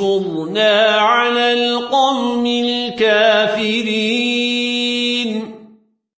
وانصرنا على القوم الكافرين.